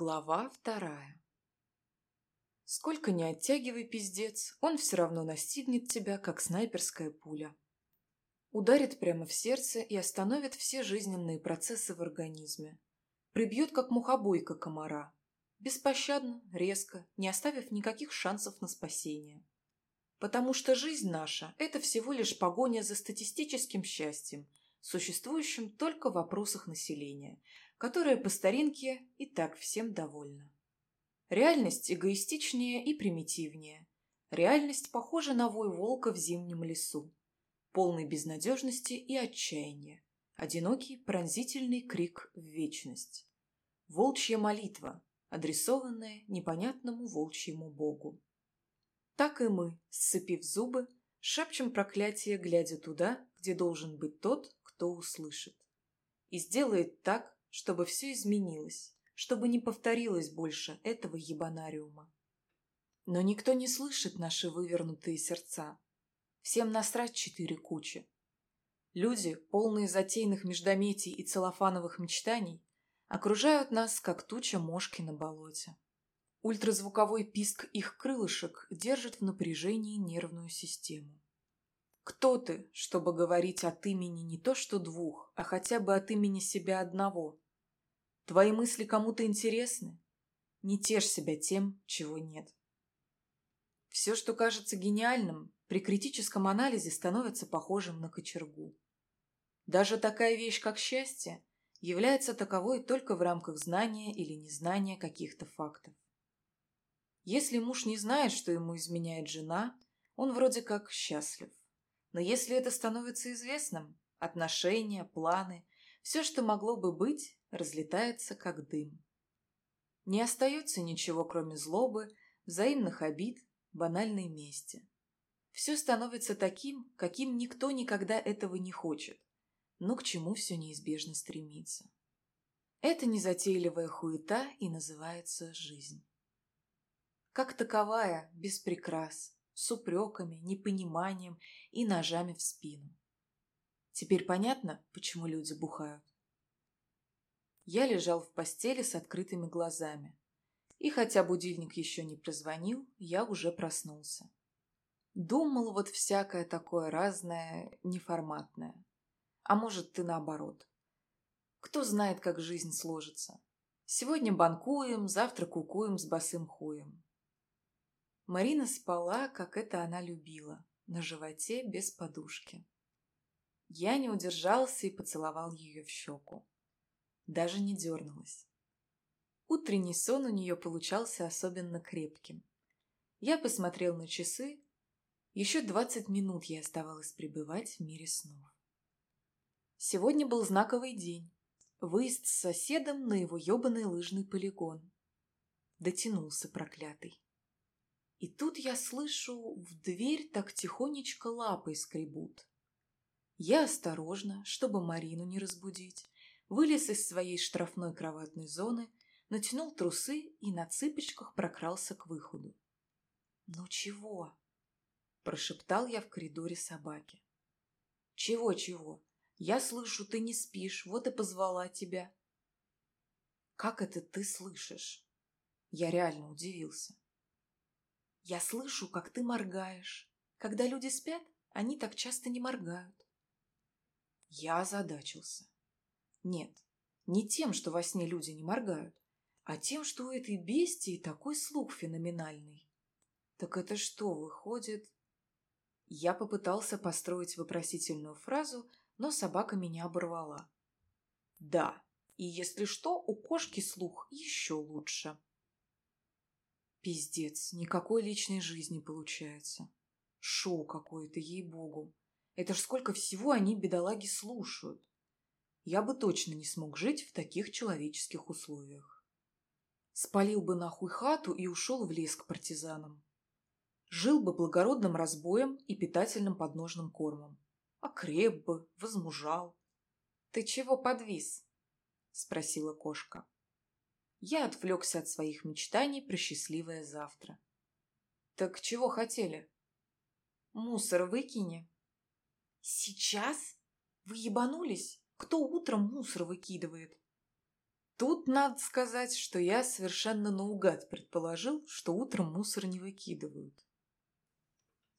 Глава вторая Сколько ни оттягивай, пиздец, он все равно настигнет тебя, как снайперская пуля. Ударит прямо в сердце и остановит все жизненные процессы в организме. Прибьет, как мухобойка комара. Беспощадно, резко, не оставив никаких шансов на спасение. Потому что жизнь наша – это всего лишь погоня за статистическим счастьем, существующим только в вопросах населения, которое по старинке и так всем довольно. Реальность эгоистичнее и примитивнее. Реальность похожа на вой волка в зимнем лесу. Полный безнадежности и отчаяния. Одинокий пронзительный крик в вечность. Волчья молитва, адресованная непонятному волчьему богу. Так и мы, сцепив зубы, шепчем проклятие, глядя туда, где должен быть тот, кто услышит. И сделает так, чтобы все изменилось, чтобы не повторилось больше этого ебанариума. Но никто не слышит наши вывернутые сердца. Всем насрать четыре кучи. Люди, полные затейных междометий и целлофановых мечтаний, окружают нас, как туча мошки на болоте. Ультразвуковой писк их крылышек держит в напряжении нервную систему. Кто ты, чтобы говорить от имени не то что двух, а хотя бы от имени себя одного? Твои мысли кому-то интересны? Не тешь себя тем, чего нет. Все, что кажется гениальным, при критическом анализе становится похожим на кочергу. Даже такая вещь, как счастье, является таковой только в рамках знания или незнания каких-то фактов. Если муж не знает, что ему изменяет жена, он вроде как счастлив. Но если это становится известным, отношения, планы, все, что могло бы быть, разлетается как дым. Не остается ничего, кроме злобы, взаимных обид, банальной мести. Все становится таким, каким никто никогда этого не хочет, но к чему все неизбежно стремится. Это незатейливая хуета и называется жизнь. Как таковая, без прикрас, с упреками, непониманием и ножами в спину. Теперь понятно, почему люди бухают? Я лежал в постели с открытыми глазами. И хотя будильник еще не прозвонил, я уже проснулся. Думал вот всякое такое разное, неформатное. А может, ты наоборот. Кто знает, как жизнь сложится. Сегодня банкуем, завтра кукуем с босым хуем. Марина спала, как это она любила, на животе без подушки. Я не удержался и поцеловал ее в щеку даже не дернулась. Утренний сон у нее получался особенно крепким. Я посмотрел на часы. Еще двадцать минут я оставалась пребывать в мире снов. Сегодня был знаковый день. Выезд с соседом на его ебаный лыжный полигон. Дотянулся проклятый. И тут я слышу, в дверь так тихонечко лапой скребут. Я осторожно, чтобы Марину не разбудить, вылез из своей штрафной кроватной зоны, натянул трусы и на цыпочках прокрался к выходу. «Ну чего?» – прошептал я в коридоре собаки. «Чего-чего? Я слышу, ты не спишь, вот и позвала тебя». «Как это ты слышишь?» Я реально удивился. «Я слышу, как ты моргаешь. Когда люди спят, они так часто не моргают». Я озадачился. Нет, не тем, что во сне люди не моргают, а тем, что у этой бестии такой слух феноменальный. Так это что, выходит... Я попытался построить вопросительную фразу, но собака меня оборвала. Да, и если что, у кошки слух еще лучше. Пиздец, никакой личной жизни получается. Шоу какое-то, ей-богу. Это ж сколько всего они, бедолаги, слушают я бы точно не смог жить в таких человеческих условиях. Спалил бы нахуй хату и ушел в лес к партизанам. Жил бы благородным разбоем и питательным подножным кормом. Окреп бы, возмужал. — Ты чего подвис? — спросила кошка. Я отвлекся от своих мечтаний про счастливое завтра. — Так чего хотели? — Мусор выкини. — Сейчас? Вы ебанулись? Кто утром мусор выкидывает? Тут надо сказать, что я совершенно наугад предположил, что утром мусор не выкидывают.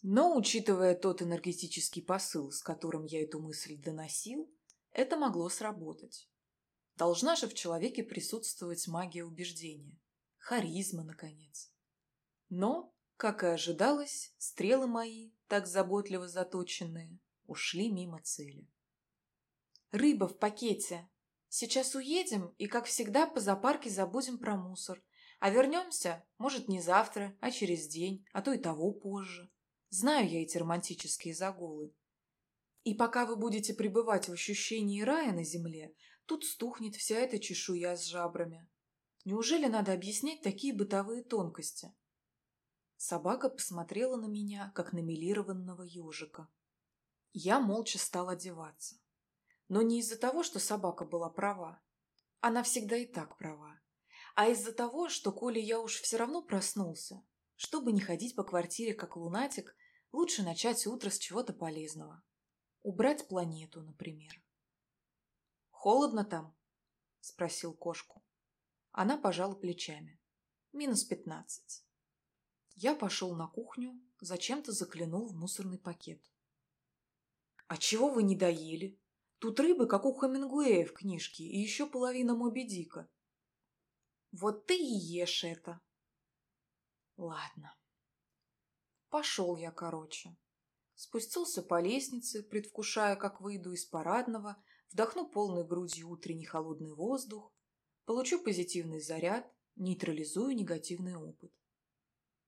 Но, учитывая тот энергетический посыл, с которым я эту мысль доносил, это могло сработать. Должна же в человеке присутствовать магия убеждения. Харизма, наконец. Но, как и ожидалось, стрелы мои, так заботливо заточенные, ушли мимо цели. «Рыба в пакете. Сейчас уедем и, как всегда, по зоопарке забудем про мусор. А вернемся, может, не завтра, а через день, а то и того позже. Знаю я эти романтические загулы. И пока вы будете пребывать в ощущении рая на земле, тут стухнет вся эта чешуя с жабрами. Неужели надо объяснять такие бытовые тонкости? Собака посмотрела на меня, как на милированного ежика. Я молча стал одеваться. Но не из-за того, что собака была права. Она всегда и так права. А из-за того, что, коли я уж все равно проснулся, чтобы не ходить по квартире как лунатик, лучше начать утро с чего-то полезного. Убрать планету, например. «Холодно там?» – спросил кошку. Она пожала плечами. «Минус пятнадцать». Я пошел на кухню, зачем-то заглянул в мусорный пакет. «А чего вы не доели? Тут рыбы, как у Хемингуэя в книжке, и еще половина Моби Дика». «Вот ты и ешь это!» «Ладно». Пошел я короче. Спустился по лестнице, предвкушая, как выйду из парадного, вдохну полной грудью утренний холодный воздух, получу позитивный заряд, нейтрализую негативный опыт.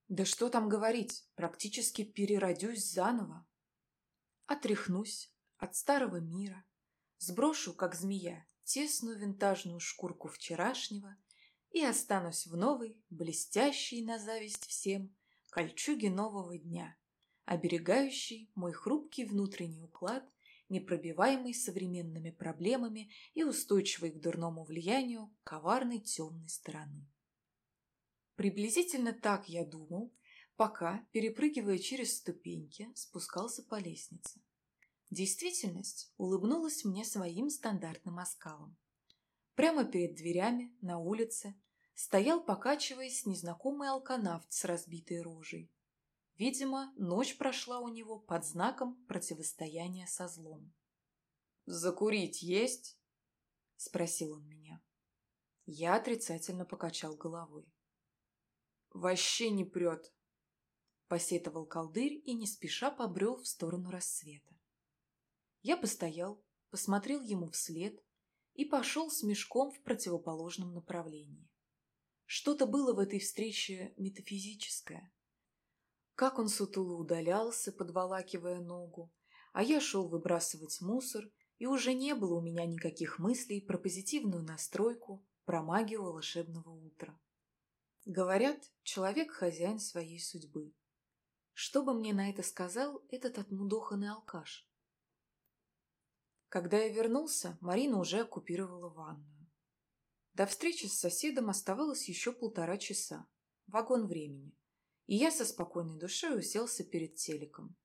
Да что там говорить, практически переродюсь заново. Отряхнусь от старого мира, сброшу, как змея, тесную винтажную шкурку вчерашнего и останусь в новой, блестящей на зависть всем, кольчуге нового дня, оберегающей мой хрупкий внутренний уклад, непробиваемый современными проблемами и устойчивый к дурному влиянию коварной темной стороны. Приблизительно так я думал, пока, перепрыгивая через ступеньки, спускался по лестнице. Действительность улыбнулась мне своим стандартным оскалом. Прямо перед дверями, на улице, стоял, покачиваясь, незнакомый алканавт с разбитой рожей. Видимо, ночь прошла у него под знаком противостояния со злом. «Закурить есть?» – спросил он меня. Я отрицательно покачал головой. «Вообще не прет!» – посетовал колдырь и не спеша побрел в сторону рассвета. Я постоял, посмотрел ему вслед и пошел с мешком в противоположном направлении. Что-то было в этой встрече метафизическое. Как он сутуло удалялся, подволакивая ногу, а я шел выбрасывать мусор, и уже не было у меня никаких мыслей про позитивную настройку, про магию волшебного утра. Говорят, человек хозяин своей судьбы. Что бы мне на это сказал этот отмудоханный алкаш? Когда я вернулся, Марина уже оккупировала ванную. До встречи с соседом оставалось еще полтора часа. Вагон времени. И я со спокойной душой уселся перед телеком.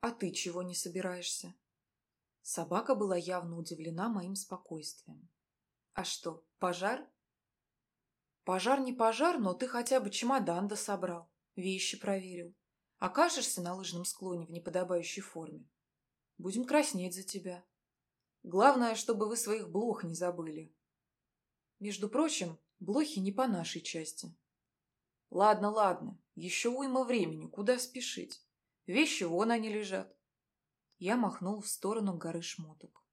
«А ты чего не собираешься?» Собака была явно удивлена моим спокойствием. «А что, пожар?» Пожар не пожар, но ты хотя бы чемодан собрал, вещи проверил. Окажешься на лыжном склоне в неподобающей форме. Будем краснеть за тебя. Главное, чтобы вы своих блох не забыли. Между прочим, блохи не по нашей части. Ладно, ладно, еще уйма времени, куда спешить? Вещи вон они лежат. Я махнул в сторону горы шмоток.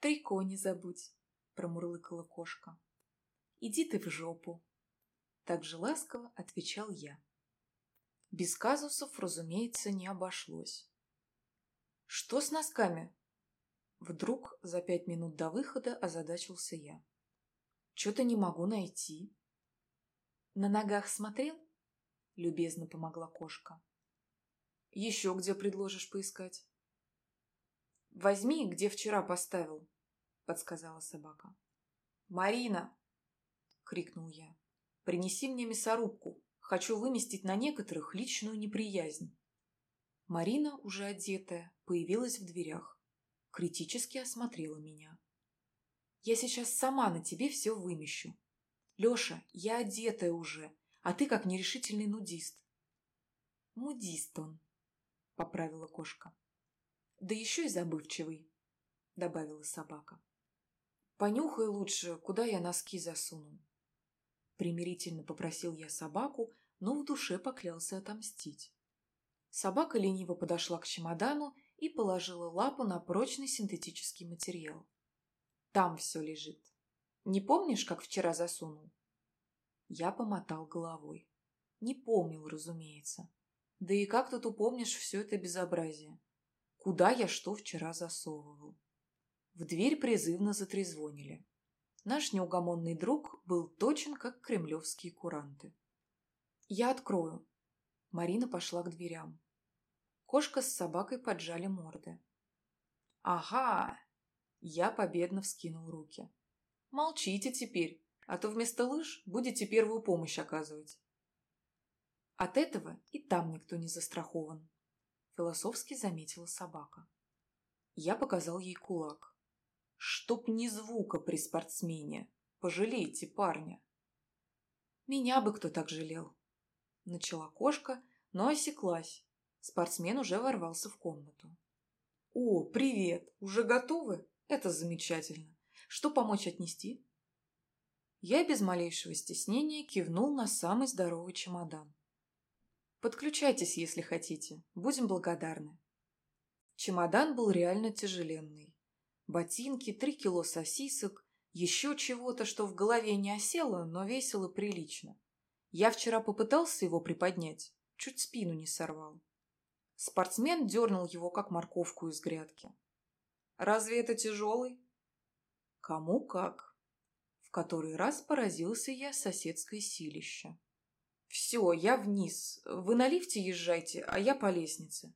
Трико не забудь, промурлыкала кошка. «Иди ты в жопу!» Так же ласково отвечал я. Без казусов, разумеется, не обошлось. «Что с носками?» Вдруг за пять минут до выхода озадачился я. «Че-то не могу найти». «На ногах смотрел?» Любезно помогла кошка. «Еще где предложишь поискать?» «Возьми, где вчера поставил», — подсказала собака. «Марина!» крикнул я. «Принеси мне мясорубку. Хочу выместить на некоторых личную неприязнь». Марина, уже одетая, появилась в дверях. Критически осмотрела меня. Я сейчас сама на тебе все вымещу. Леша, я одетая уже, а ты как нерешительный нудист. Мудист он, поправила кошка. Да еще и забывчивый, добавила собака. Понюхай лучше, куда я носки засуну. Примирительно попросил я собаку, но в душе поклялся отомстить. Собака лениво подошла к чемодану и положила лапу на прочный синтетический материал. Там все лежит. Не помнишь, как вчера засунул? Я помотал головой. Не помнил, разумеется. Да и как тут упомнишь все это безобразие? Куда я что вчера засовывал? В дверь призывно затрезвонили. Наш неугомонный друг был точен, как кремлевские куранты. «Я открою». Марина пошла к дверям. Кошка с собакой поджали морды. «Ага!» Я победно вскинул руки. «Молчите теперь, а то вместо лыж будете первую помощь оказывать». От этого и там никто не застрахован, философски заметила собака. Я показал ей кулак. Чтоб ни звука при спортсмене. Пожалейте парня. Меня бы кто так жалел. Начала кошка, но осеклась. Спортсмен уже ворвался в комнату. «О, привет! Уже готовы? Это замечательно. Что помочь отнести?» Я без малейшего стеснения кивнул на самый здоровый чемодан. «Подключайтесь, если хотите. Будем благодарны». Чемодан был реально тяжеленный ботинки, три кило сосисок, еще чего-то, что в голове не осело, но весело прилично. Я вчера попытался его приподнять, чуть спину не сорвал. Спортсмен дернул его, как морковку из грядки. «Разве это тяжелый?» «Кому как?» В который раз поразился я соседской силище. «Все, я вниз. Вы на лифте езжайте, а я по лестнице».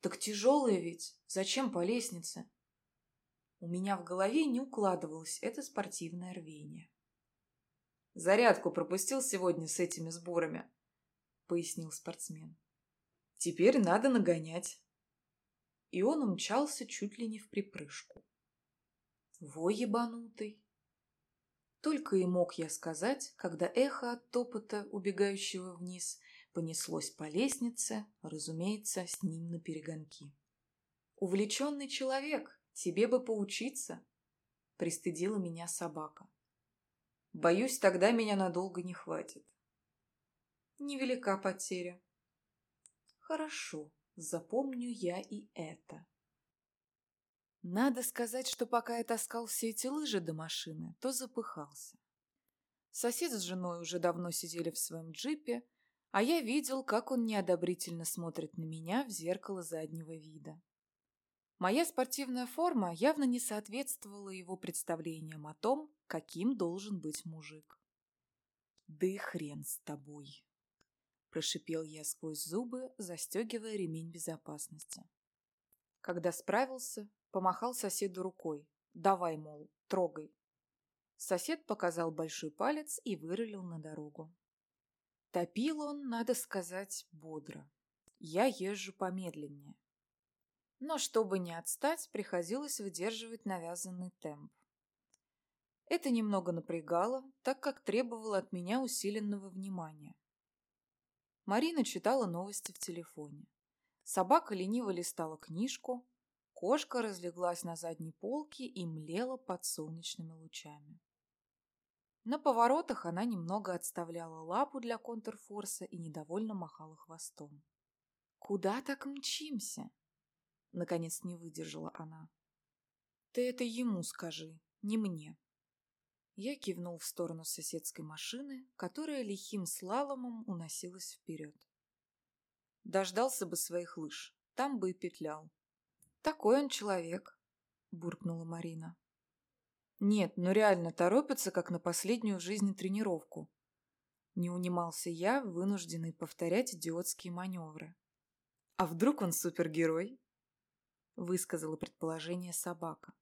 «Так тяжелые ведь. Зачем по лестнице?» У меня в голове не укладывалось это спортивное рвение. «Зарядку пропустил сегодня с этими сборами», — пояснил спортсмен. «Теперь надо нагонять». И он умчался чуть ли не в припрыжку. «Во ебанутый!» Только и мог я сказать, когда эхо от топота, убегающего вниз, понеслось по лестнице, разумеется, с ним на перегонки. Увлеченный человек, Тебе бы поучиться, — пристыдила меня собака. Боюсь, тогда меня надолго не хватит. Невелика потеря. Хорошо, запомню я и это. Надо сказать, что пока я таскал все эти лыжи до машины, то запыхался. Сосед с женой уже давно сидели в своем джипе, а я видел, как он неодобрительно смотрит на меня в зеркало заднего вида. Моя спортивная форма явно не соответствовала его представлениям о том, каким должен быть мужик. «Да и хрен с тобой!» – прошипел я сквозь зубы, застегивая ремень безопасности. Когда справился, помахал соседу рукой. «Давай, мол, трогай!» Сосед показал большой палец и вырулил на дорогу. Топил он, надо сказать, бодро. Я езжу помедленнее. Но чтобы не отстать, приходилось выдерживать навязанный темп. Это немного напрягало, так как требовало от меня усиленного внимания. Марина читала новости в телефоне. Собака лениво листала книжку, кошка разлеглась на задней полке и млела под солнечными лучами. На поворотах она немного отставляла лапу для контрфорса и недовольно махала хвостом. «Куда так мчимся?» Наконец не выдержала она. «Ты это ему скажи, не мне». Я кивнул в сторону соседской машины, которая лихим слаломом уносилась вперед. Дождался бы своих лыж, там бы и петлял. «Такой он человек», — буркнула Марина. «Нет, ну реально торопится, как на последнюю в жизни тренировку». Не унимался я, вынужденный повторять идиотские маневры. «А вдруг он супергерой?» — высказала предположение собака.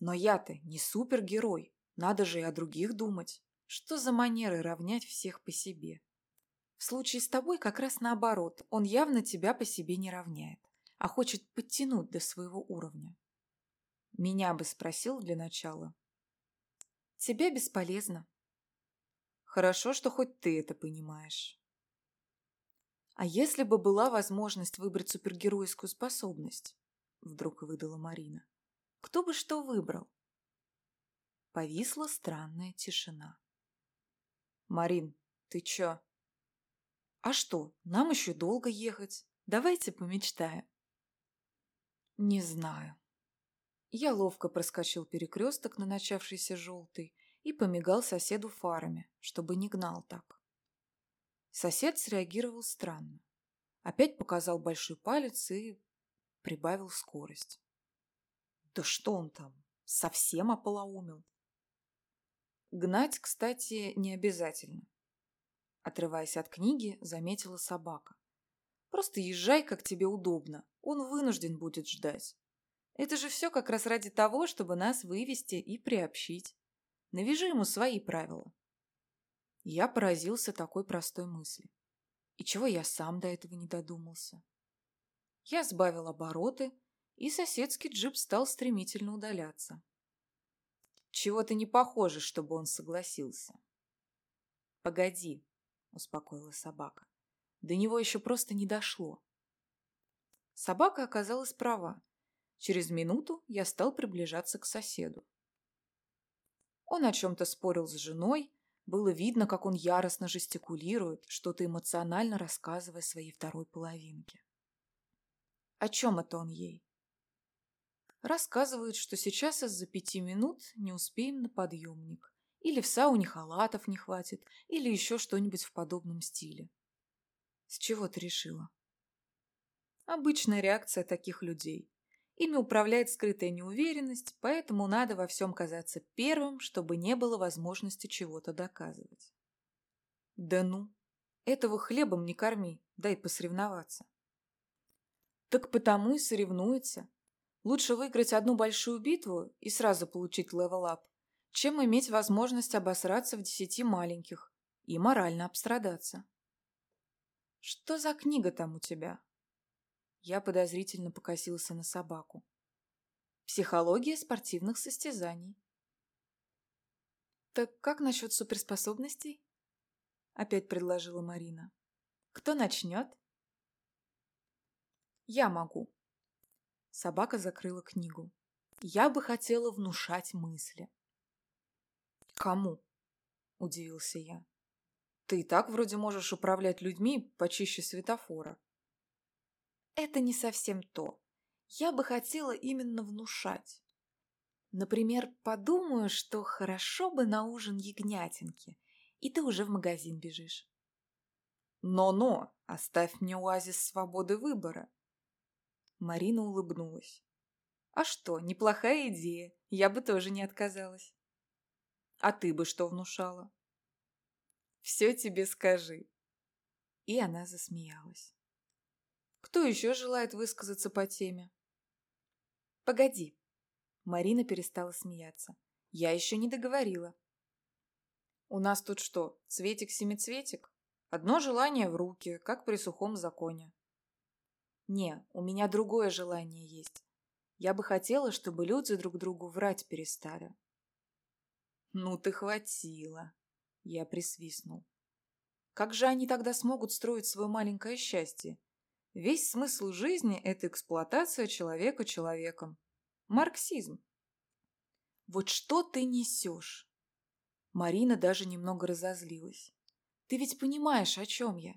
«Но я-то не супергерой. Надо же и о других думать. Что за манеры равнять всех по себе? В случае с тобой как раз наоборот. Он явно тебя по себе не равняет, а хочет подтянуть до своего уровня». Меня бы спросил для начала. Тебе бесполезно. Хорошо, что хоть ты это понимаешь. А если бы была возможность выбрать супергеройскую способность? Вдруг выдала Марина. Кто бы что выбрал? Повисла странная тишина. Марин, ты чё? А что, нам еще долго ехать. Давайте помечтаем. Не знаю. Я ловко проскочил перекресток на начавшийся желтый и помигал соседу фарами, чтобы не гнал так. Сосед среагировал странно. Опять показал большой палец и прибавил скорость. Да что он там, совсем ополоумел? Гнать, кстати, не обязательно. Отрываясь от книги, заметила собака. Просто езжай, как тебе удобно. Он вынужден будет ждать. Это же все как раз ради того, чтобы нас вывести и приобщить. Навяжи ему свои правила. Я поразился такой простой мысли. И чего я сам до этого не додумался? Я сбавил обороты, и соседский джип стал стремительно удаляться. Чего-то не похоже, чтобы он согласился. «Погоди», — успокоила собака. До него еще просто не дошло. Собака оказалась права. Через минуту я стал приближаться к соседу. Он о чем-то спорил с женой, было видно, как он яростно жестикулирует, что-то эмоционально рассказывая своей второй половинке. О чем это он ей? Рассказывают, что сейчас из-за пяти минут не успеем на подъемник. Или в сауне халатов не хватит, или еще что-нибудь в подобном стиле. С чего ты решила? Обычная реакция таких людей. Ими управляет скрытая неуверенность, поэтому надо во всем казаться первым, чтобы не было возможности чего-то доказывать. Да ну, этого хлебом не корми, дай посоревноваться. Так потому и соревнуется. Лучше выиграть одну большую битву и сразу получить level-up, чем иметь возможность обосраться в десяти маленьких и морально обстрадаться. Что за книга там у тебя? Я подозрительно покосился на собаку. Психология спортивных состязаний. Так как насчет суперспособностей? Опять предложила Марина. Кто начнет? Я могу. Собака закрыла книгу. Я бы хотела внушать мысли. Кому? Удивился я. Ты и так вроде можешь управлять людьми почище светофора. Это не совсем то. Я бы хотела именно внушать. Например, подумаю, что хорошо бы на ужин ягнятинки, и ты уже в магазин бежишь. Но-но, оставь мне оазис свободы выбора. Марина улыбнулась. А что, неплохая идея, я бы тоже не отказалась. А ты бы что внушала? Все тебе скажи. И она засмеялась. Кто еще желает высказаться по теме? Погоди. Марина перестала смеяться. Я еще не договорила. У нас тут что, цветик-семицветик? Одно желание в руки, как при сухом законе. Не, у меня другое желание есть. Я бы хотела, чтобы люди друг другу врать перестали. Ну ты хватила. Я присвистнул. Как же они тогда смогут строить свое маленькое счастье, Весь смысл жизни – это эксплуатация человека человеком. Марксизм. Вот что ты несешь? Марина даже немного разозлилась. Ты ведь понимаешь, о чем я?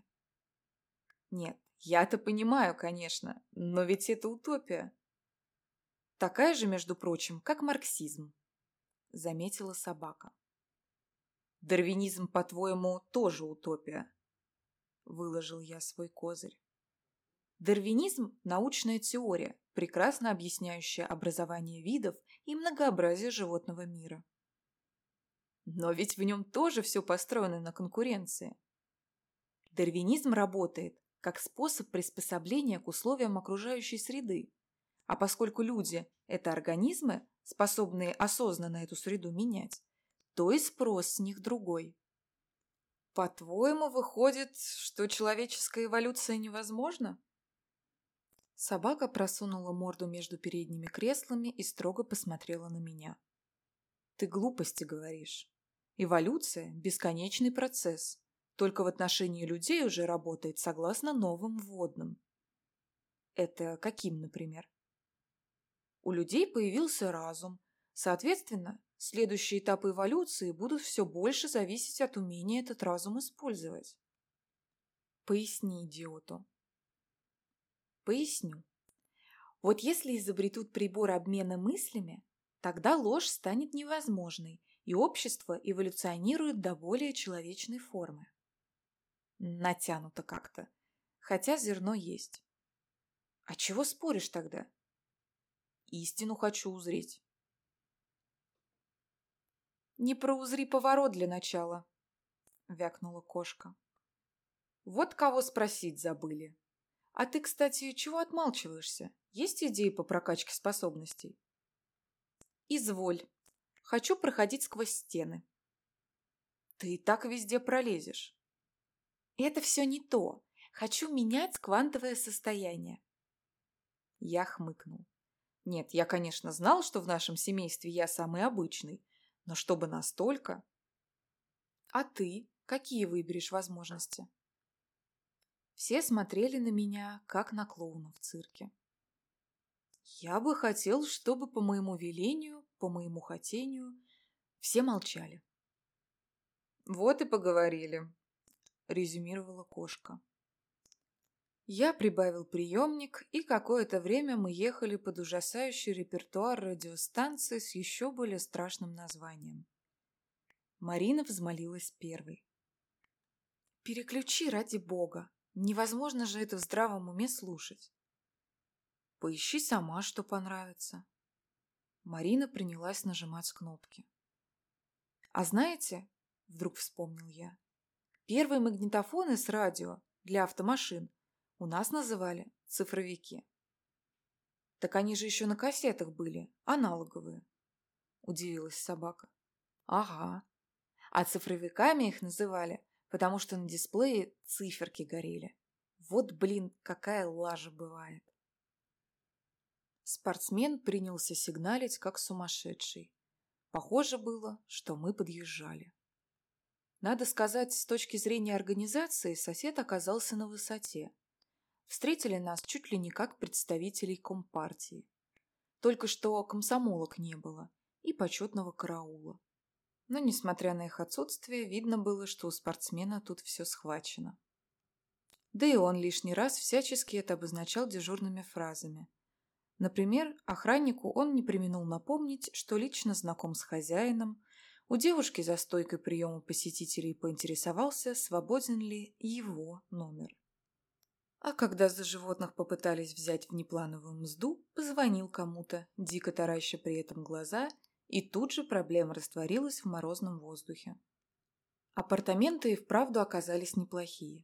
Нет, я-то понимаю, конечно, но ведь это утопия. Такая же, между прочим, как марксизм, заметила собака. Дарвинизм, по-твоему, тоже утопия? Выложил я свой козырь. Дарвинизм – научная теория, прекрасно объясняющая образование видов и многообразие животного мира. Но ведь в нем тоже все построено на конкуренции. Дарвинизм работает как способ приспособления к условиям окружающей среды, а поскольку люди – это организмы, способные осознанно эту среду менять, то и спрос с них другой. По-твоему, выходит, что человеческая эволюция невозможна? Собака просунула морду между передними креслами и строго посмотрела на меня. «Ты глупости говоришь. Эволюция – бесконечный процесс. Только в отношении людей уже работает согласно новым вводным. Это каким, например? У людей появился разум. Соответственно, следующие этапы эволюции будут все больше зависеть от умения этот разум использовать. Поясни идиоту. Поясню. Вот если изобретут прибор обмена мыслями, тогда ложь станет невозможной, и общество эволюционирует до более человечной формы. Натянуто как-то, хотя зерно есть. А чего споришь тогда? Истину хочу узреть. Не проузри поворот для начала, вякнула кошка. Вот кого спросить забыли. А ты, кстати, чего отмалчиваешься? Есть идеи по прокачке способностей? Изволь. Хочу проходить сквозь стены. Ты и так везде пролезешь. Это все не то. Хочу менять квантовое состояние. Я хмыкнул. Нет, я, конечно, знал, что в нашем семействе я самый обычный, но чтобы настолько... А ты? Какие выберешь возможности? Все смотрели на меня, как на клоуна в цирке. Я бы хотел, чтобы по моему велению, по моему хотению, все молчали. Вот и поговорили, резюмировала кошка. Я прибавил приемник, и какое-то время мы ехали под ужасающий репертуар радиостанции с еще более страшным названием. Марина взмолилась первой. «Переключи ради бога!» Невозможно же это в здравом уме слушать. Поищи сама, что понравится. Марина принялась нажимать кнопки. А знаете, вдруг вспомнил я, первые магнитофоны с радио для автомашин у нас называли цифровики. Так они же еще на кассетах были, аналоговые. Удивилась собака. Ага. А цифровиками их называли, потому что на дисплее циферки горели. Вот, блин, какая лажа бывает. Спортсмен принялся сигналить, как сумасшедший. Похоже было, что мы подъезжали. Надо сказать, с точки зрения организации сосед оказался на высоте. Встретили нас чуть ли не как представителей Компартии. Только что комсомолок не было и почетного караула. Но, несмотря на их отсутствие, видно было, что у спортсмена тут все схвачено. Да и он лишний раз всячески это обозначал дежурными фразами. Например, охраннику он не применул напомнить, что лично знаком с хозяином, у девушки за стойкой приема посетителей поинтересовался, свободен ли его номер. А когда за животных попытались взять внеплановую мзду, позвонил кому-то, дико тараща при этом глаза и тут же проблема растворилась в морозном воздухе. Апартаменты и вправду оказались неплохие.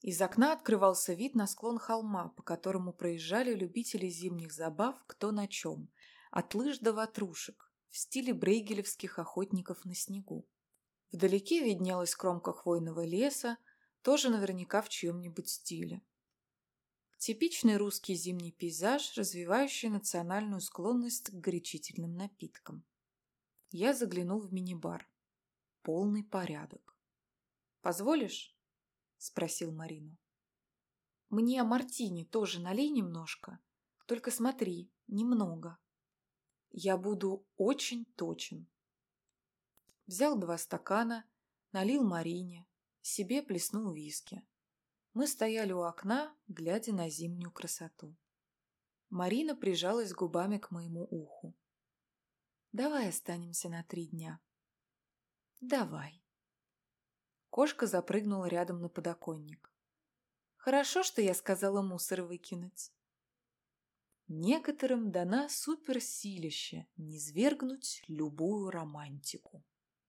Из окна открывался вид на склон холма, по которому проезжали любители зимних забав кто на чем, от лыж до ватрушек, в стиле брейгелевских охотников на снегу. Вдалеке виднелась кромка хвойного леса, тоже наверняка в чьем-нибудь стиле. Типичный русский зимний пейзаж, развивающий национальную склонность к горячительным напиткам. Я заглянул в мини-бар. Полный порядок. «Позволишь?» – спросил Марину. «Мне мартини тоже налей немножко. Только смотри, немного. Я буду очень точен». Взял два стакана, налил Марине, себе плеснул виски. Мы стояли у окна, глядя на зимнюю красоту. Марина прижалась губами к моему уху. «Давай останемся на три дня». «Давай». Кошка запрыгнула рядом на подоконник. «Хорошо, что я сказала мусор выкинуть». Некоторым дана суперсилище низвергнуть любую романтику.